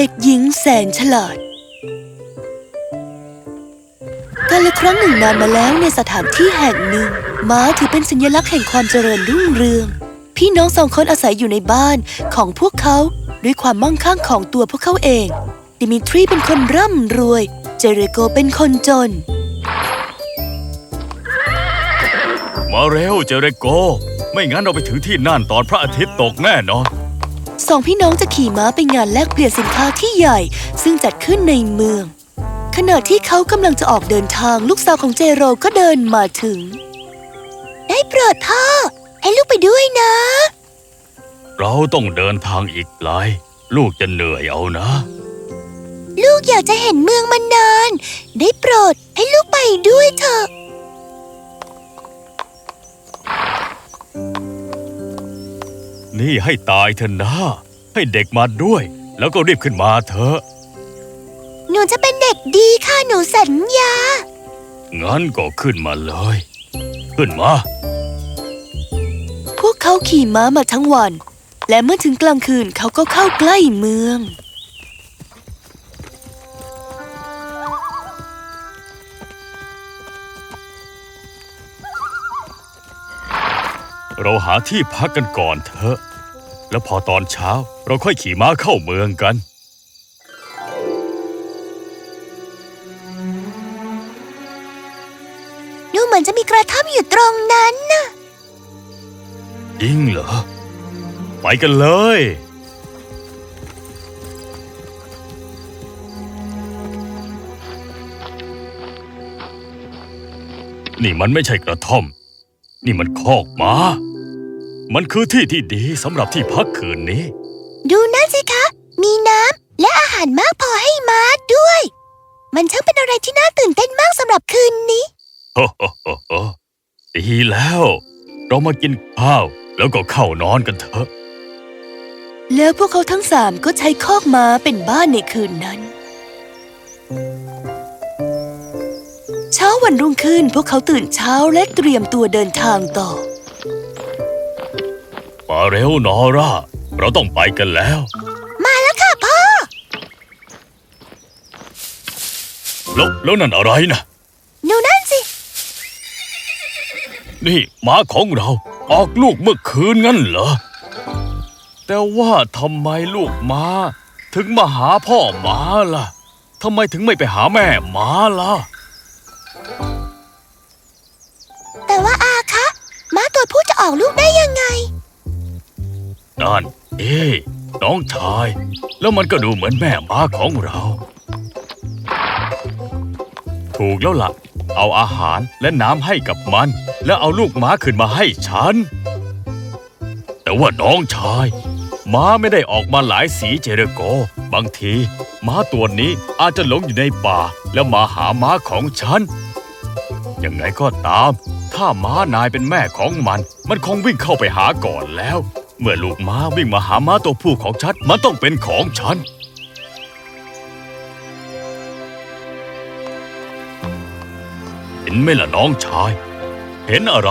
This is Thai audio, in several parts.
เด็กหญิงแสนฉลาดกาลครั้งหนึ่งนานมาแล้วในสถานที่แห่งหนึ่ง ม้าถือเป็นสัญลักษณ์แห่งความเจริญรุ่งเรือง พี่น้องสองคนอาศัยอยู่ในบ้านของพวกเขาด้วยความมั่งคั่งของตัวพวกเขาเอง ดิมิทรีเป็นคนร่ำรวย เจเรโกเป็นคนจน มาเร็วเจเรโก ไม่งั้นเราไปถึงที่นั่นตอนพระอาทิตย์ตกแน่นอน สองพี่น้องจะขี่ม้าไปงานแลกเปลี่ยนสินค้าที่ใหญ่ ซึ่งจัดขึ้นในเมือง ขณะที่เขากำลังจะออกเดินทางลูกสาวของเจโรก็เดินมาถึง ได้โปรดพ่อให้ลูกไปด้วยนะ เราต้องเดินทางอีกไกลลูกจะเหนื่อยเอานะ ลูกอยากจะเห็นเมืองมานาน ได้โปรดให้ลูกไปด้วยเถอะ นี่ให้ตายเถอะนะ ให้เด็กมาด้วย แล้วก็รีบขึ้นมาเถอะ หนูจะเป็นเด็กดีค่ะหนูสัญญา งั้นก็ขึ้นมาเลย ขึ้นมา พวกเขาขี่ม้ามาทั้งวัน และเมื่อถึงกลางคืนเขาก็เข้าใกล้เมือง เราหาที่พักกันก่อนเถอะ แล้วพอตอนเช้าเราค่อยขี่ม้าเข้าเมืองกัน ดูเหมือนจะมีกระท่อมอยู่ตรงนั้นน่ะจริงเหรอ ไปกันเลย นี่มันไม่ใช่กระท่อม นี่มันคอกม้า มันคือที่ที่ดีสำหรับที่พักคืนนี้ ดูนั่นสิคะ มีน้ำและอาหารมากพอให้ม้าด้วย มันช่างเป็นอะไรที่น่าตื่นเต้นมากสำหรับคืนนี้โอ้โหโอ้โหดีแล้ว เรามากินข้าวแล้วก็เข้านอนกันเถอะ แล้วพวกเขาทั้งสามก็ใช้คอกม้าเป็นบ้านในคืนนั้น เช้าวันรุ่งขึ้นพวกเขาตื่นเช้าและเตรียมตัวเดินทางต่อ มาเร็วนอร่า เราต้องไปกันแล้ว มาแล้วค่ะพ่อ แล้วแล้วนั่นอะไรนะหนูนั่นสิ นี่หมาของเราออกลูกเมื่อคืนงั้นเหรอ แต่ว่าทำไมลูกหมาถึงมาหาพ่อหมาล่ะทำไมถึงไม่ไปหาแม่หมาล่ะ แต่ว่าอาคะ ม้าตัวผู้จะออกลูกได้ยังไง นั่นเอ๊น้องชาย แล้วมันก็ดูเหมือนแม่หมาของเรา ถูกแล้วล่ะ เอาอาหารและน้ำให้กับมัน แล้วเอาลูกม้าขึ้นมาให้ฉัน แต่ว่าน้องชาย ม้าไม่ได้ออกมาหลายสีเจเรโก บางที ม้าตัวนี้อาจจะหลงอยู่ในป่า แล้วมาหาม้าของฉัน ยังไงก็ตาม ถ้าม้านายเป็นแม่ของมัน มันคงวิ่งเข้าไปหาก่อนแล้ว เมื่อลูกม้าวิ่งมาหาม้าตัวผู้ของฉัน มันต้องเป็นของฉัน เห็นไหมล่ะน้องชาย เห็นอะไร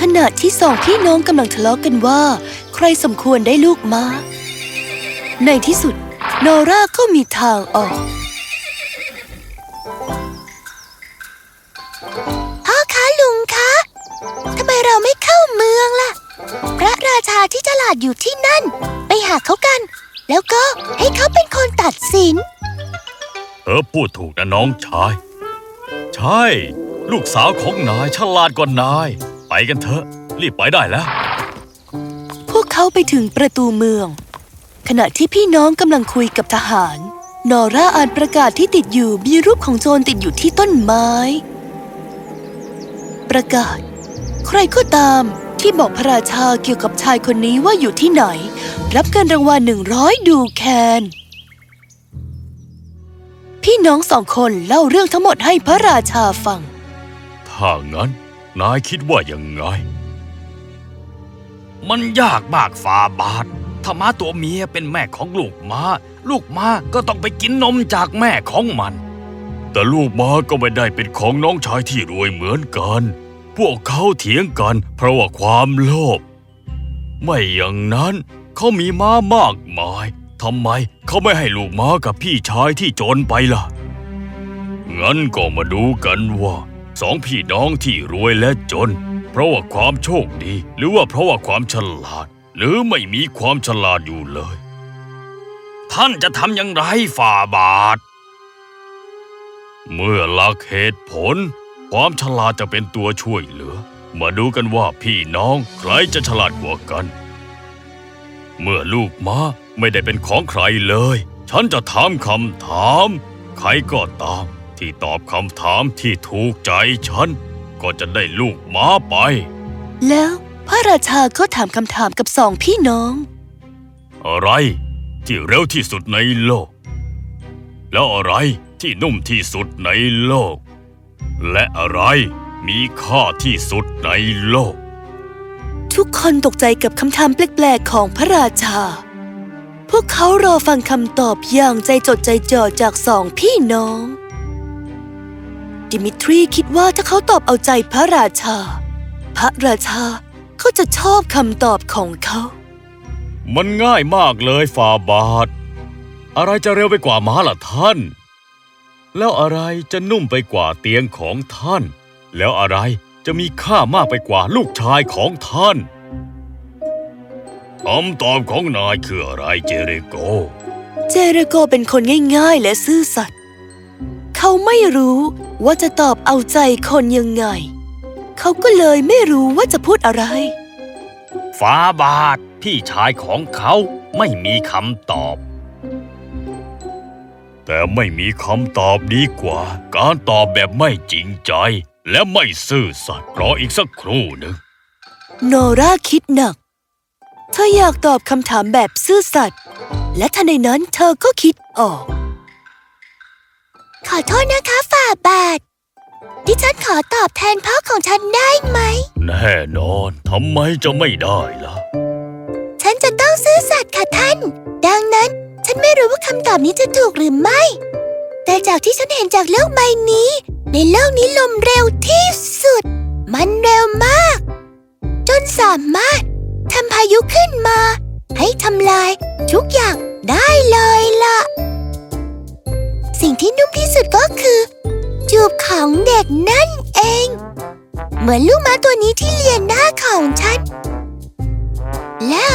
ขณะที่สองพี่น้องกำลังทะเลาะกันว่า ใครสมควรได้ลูกม้า ในที่สุด โนราก็มีทางออกพ่อคะลุงคะทำไมเราไม่เข้าเมืองล่ะพ ระราชาที่ฉลาดอยู่ที่นั่น ไปหาเขากัน แล้วก็ให้เขาเป็นคนตัดสิน เธอพูดถูกนะน้องชาย ใช่ ลูกสาวของนายฉลาดกว่านาย ไปกันเถอะ รีบไปได้แล้ว พวกเขาไปถึงประตูเมือง ขณะที่พี่น้องกำลังคุยกับทหาร นอร่าอ่านประกาศที่ติดอยู่มีรูปของโจรติดอยู่ที่ต้นไม้ ประกาศ ใครก็ตาม ที่บอกพระราชาเกี่ยวกับชายคนนี้ว่าอยู่ที่ไหน รับเงินรางวัลหนึ่งร้อยดูแคน พี่น้องสองคนเล่าเรื่องทั้งหมดให้พระราชาฟัง ถ้างั้น นายคิดว่ายังไง มันยากมากฟาบาทถ้าม้าตัวเมียเป็นแม่ของลูกม้า ลูกม้าก็ต้องไปกินนมจากแม่ของมัน แต่ลูกม้าก็ไม่ได้เป็นของน้องชายที่รวยเหมือนกัน พวกเขาเถียงกันเพราะว่าความโลภ ไม่อย่างนั้นเขามีม้ามากมายทำไมเขาไม่ให้ลูกม้ากับพี่ชายที่จนไปล่ะ งั้นก็มาดูกันว่าสองพี่น้องที่รวยและจน เพราะว่าความโชคดี หรือว่าเพราะว่าความฉลาด หรือไม่มีความฉลาดอยู่เลย ท่านจะทำอย่างไรฝ่าบาท เมื่อหลักเหตุผล ความฉลาดจะเป็นตัวช่วยเหลือ มาดูกันว่าพี่น้องใครจะฉลาดกว่ากัน เมื่อลูกม้าไม่ได้เป็นของใครเลย ฉันจะถามคำถาม ใครก็ตาม ที่ตอบคำถามที่ถูกใจฉัน ก็จะได้ลูกม้าไป แล้วพระราชาก็ถามคำถามกับสองพี่น้อง อะไร ที่เร็วที่สุดในโลก แล้วอะไรที่นุ่มที่สุดในโลก และอะไรมีค่าที่สุดในโลก ทุกคนตกใจกับคำถามแปลกๆของพระราชา พวกเขารอฟังคำตอบอย่างใจจดใจจ่อจากสองพี่น้อง ดิมิทรีคิดว่าถ้าเขาตอบเอาใจพระราชา พระราชาก็จะชอบคำตอบของเขา มันง่ายมากเลยฝ่าบาท อะไรจะเร็วไปกว่าม้าล่ะท่าน แล้วอะไรจะนุ่มไปกว่าเตียงของท่าน แล้วอะไรจะมีค่ามากไปกว่าลูกชายของท่านคำตอบของนายคืออะไรเจเรโก เจเรโกเป็นคนง่ายๆและซื่อสัตย์เขาไม่รู้ว่าจะตอบเอาใจคนยังไง เขาก็เลยไม่รู้ว่าจะพูดอะไรฟ้าบาทพี่ชายของเขาไม่มีคำตอบ แต่ไม่มีคำตอบดีกว่า การตอบแบบไม่จริงใจ และไม่ซื่อสัตย์รออีกสักครู่หนึ่งโนราคิดหนัก เธออยากตอบคำถามแบบซื่อสัตย์และทันใดนั้นเธอก็คิดออก ขอโทษนะคะฝ่าบาท ดิฉันขอตอบแทนพ่อของฉันได้ไหม แน่นอนทำไมจะไม่ได้ล่ะ ฉันจะต้องซื่อสัตย์ค่ะท่าน ดังนั้น ฉันไม่รู้ว่าคำตอบนี้จะถูกหรือไม่ แต่จากที่ฉันเห็นจากโลกใบนี้ ในโลกนี้ลมเร็วที่สุด มันเร็วมาก จนสามารถทำพายุขึ้นมา ให้ทำลายทุกอย่างได้เลยล่ะ สิ่งที่นุ่มที่สุดก็คือ จูบของเด็กนั่นเอง เหมือนลูกม้าตัวนี้ที่เลียนหน้าของฉัน และ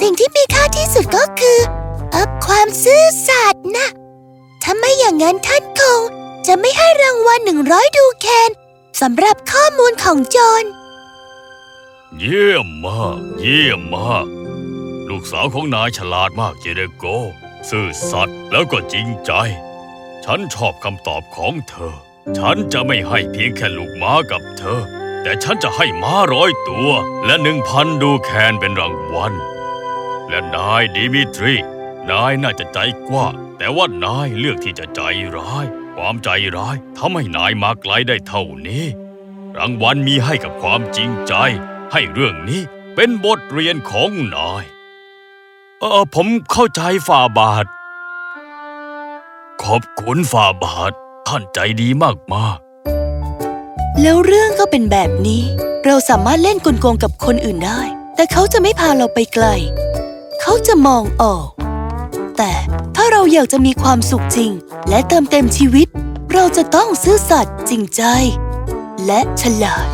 สิ่งที่มีค่าที่สุดก็คือ เอบความซื่อสัตย์นะถ้าไม่อย่างนั้นท่านคง จะไม่ให้รางวัลหนึ่งร้อยดูแคนสำหรับข้อมูลของโจร เยี่ยมมาก เยี่ยมมาก ลูกสาวของนายฉลาดมากเจเดโก ซื่อสัตย์แล้วก็จริงใจ ฉันชอบคำตอบของเธอ ฉันจะไม่ให้เพียงแค่ลูกม้ากับเธอ แต่ฉันจะให้ม้าร้อยตัว และหนึ่งพันดูแคนเป็นรางวัล และนายดิมิทรี นายน่าจะใจกว้างแต่ว่านายเลือกที่จะใจร้าย ความใจร้ายทำให้นายมาไกลได้เท่านี้ รางวัลมีให้กับความจริงใจ ให้เรื่องนี้เป็นบทเรียนของนาย เออผมเข้าใจฝ่าบาท ขอบคุณฝ่าบาท ท่านใจดีมากแล้วเรื่องก็เป็นแบบนี้ เราสามารถเล่นกลโกงกับคนอื่นได้ แต่เขาจะไม่พาเราไปไกล เขาจะมองออก แต่ถ้าเราอยากจะมีความสุขจริง และเติมเต็มชีวิต เราจะต้องซื่อสัตย์จริงใจ และฉลาด